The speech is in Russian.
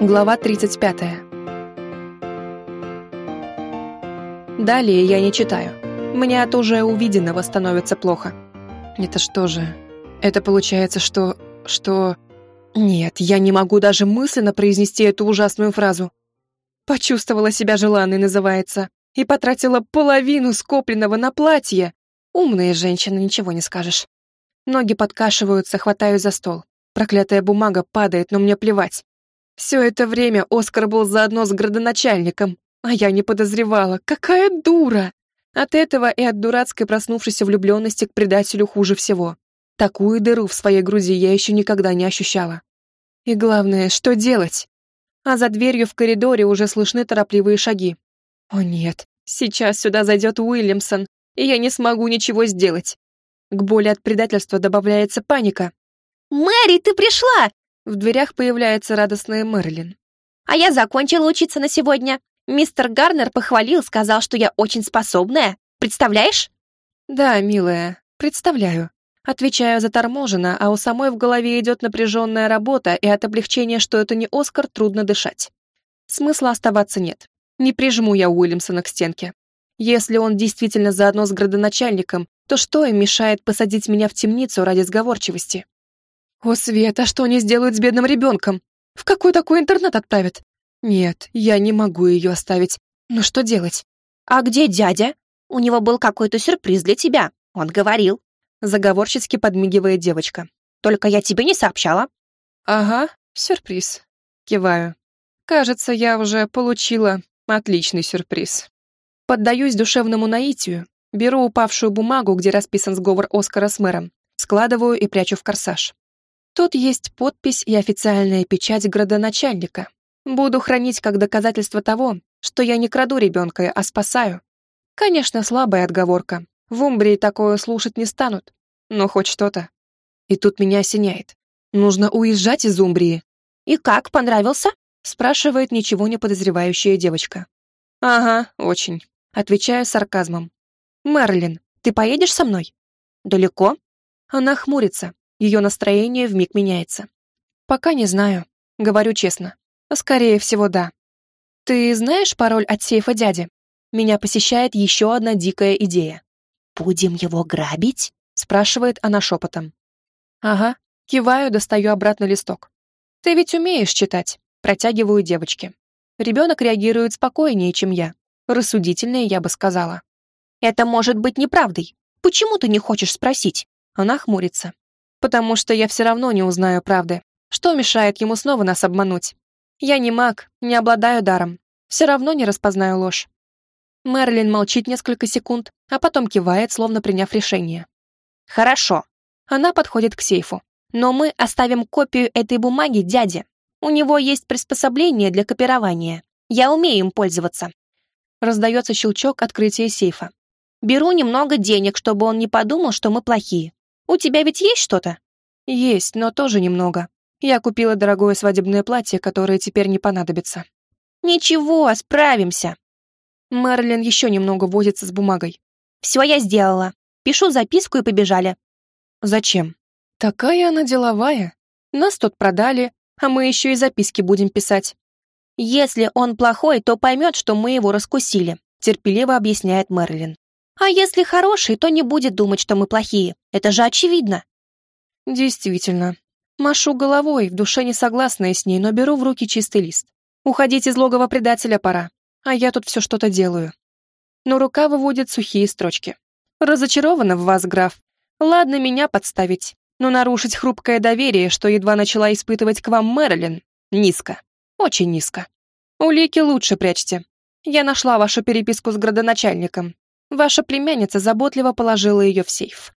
Глава 35. Далее я не читаю. Мне от уже увиденного становится плохо. Это что же? Это получается, что... что... Нет, я не могу даже мысленно произнести эту ужасную фразу. Почувствовала себя желанной, называется, и потратила половину скопленного на платье. Умная женщина, ничего не скажешь. Ноги подкашиваются, хватаю за стол. Проклятая бумага падает, но мне плевать. Все это время Оскар был заодно с градоначальником, а я не подозревала. Какая дура! От этого и от дурацкой проснувшейся влюбленности к предателю хуже всего. Такую дыру в своей груди я еще никогда не ощущала. И главное, что делать? А за дверью в коридоре уже слышны торопливые шаги. О нет, сейчас сюда зайдет Уильямсон, и я не смогу ничего сделать. К боли от предательства добавляется паника. «Мэри, ты пришла!» В дверях появляется радостная Мэрилин. «А я закончила учиться на сегодня. Мистер Гарнер похвалил, сказал, что я очень способная. Представляешь?» «Да, милая, представляю». Отвечаю заторможенно, а у самой в голове идет напряженная работа, и от облегчения, что это не Оскар, трудно дышать. Смысла оставаться нет. Не прижму я Уильямсона к стенке. Если он действительно заодно с градоначальником, то что им мешает посадить меня в темницу ради сговорчивости? О, Света, что они сделают с бедным ребенком? В какой такой интернет отправят? Нет, я не могу ее оставить. Но что делать? А где дядя? У него был какой-то сюрприз для тебя. Он говорил. Заговорчески подмигивает девочка. Только я тебе не сообщала. Ага, сюрприз. Киваю. Кажется, я уже получила отличный сюрприз. Поддаюсь душевному наитию, беру упавшую бумагу, где расписан сговор Оскара с мэром, складываю и прячу в корсаж. Тут есть подпись и официальная печать градоначальника. Буду хранить как доказательство того, что я не краду ребенка, а спасаю. Конечно, слабая отговорка. В Умбрии такое слушать не станут. Но хоть что-то. И тут меня осеняет. Нужно уезжать из Умбрии. «И как, понравился?» спрашивает ничего не подозревающая девочка. «Ага, очень», отвечаю сарказмом. «Мерлин, ты поедешь со мной?» «Далеко?» Она хмурится, ее настроение вмиг меняется. Пока не знаю, говорю честно. Скорее всего, да. Ты знаешь пароль от сейфа дяди? Меня посещает еще одна дикая идея. «Будем его грабить?» спрашивает она шепотом. Ага, киваю, достаю обратно листок. Ты ведь умеешь читать, протягиваю девочке. Ребенок реагирует спокойнее, чем я. Рассудительнее, я бы сказала. Это может быть неправдой. Почему ты не хочешь спросить? Она хмурится потому что я все равно не узнаю правды. Что мешает ему снова нас обмануть? Я не маг, не обладаю даром. Все равно не распознаю ложь. Мерлин молчит несколько секунд, а потом кивает, словно приняв решение. «Хорошо». Она подходит к сейфу. «Но мы оставим копию этой бумаги дяде. У него есть приспособление для копирования. Я умею им пользоваться». Раздается щелчок открытия сейфа. «Беру немного денег, чтобы он не подумал, что мы плохие. У тебя ведь есть что-то?» «Есть, но тоже немного. Я купила дорогое свадебное платье, которое теперь не понадобится». «Ничего, справимся». Мерлин еще немного возится с бумагой. «Все я сделала. Пишу записку и побежали». «Зачем?» «Такая она деловая. Нас тут продали, а мы еще и записки будем писать». «Если он плохой, то поймет, что мы его раскусили», терпеливо объясняет Мерлин. А если хороший, то не будет думать, что мы плохие. Это же очевидно. Действительно. Машу головой, в душе не согласная с ней, но беру в руки чистый лист. Уходить из логова предателя пора, а я тут все что-то делаю. Но рука выводит сухие строчки. Разочарована в вас, граф. Ладно меня подставить, но нарушить хрупкое доверие, что едва начала испытывать к вам Мэрилин, низко. Очень низко. Улики лучше прячьте. Я нашла вашу переписку с градоначальником, Ваша племянница заботливо положила ее в сейф.